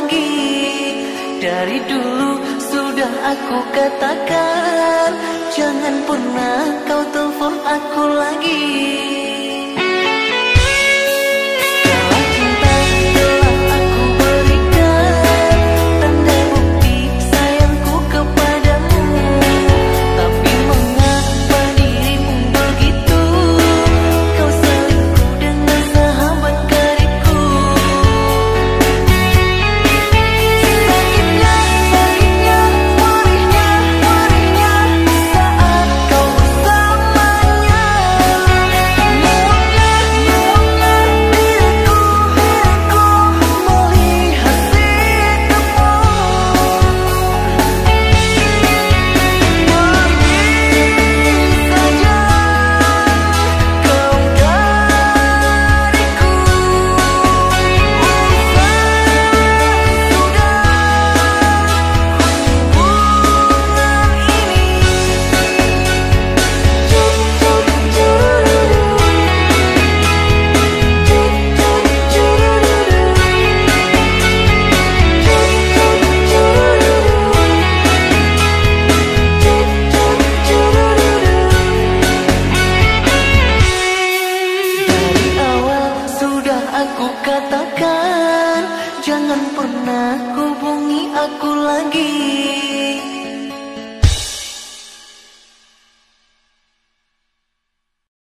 lagi. Dari dulu sudah aku katakan Jangan pernah kau telepon aku lagi. Pernah hubungi aku lagi